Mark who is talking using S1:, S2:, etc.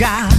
S1: sky.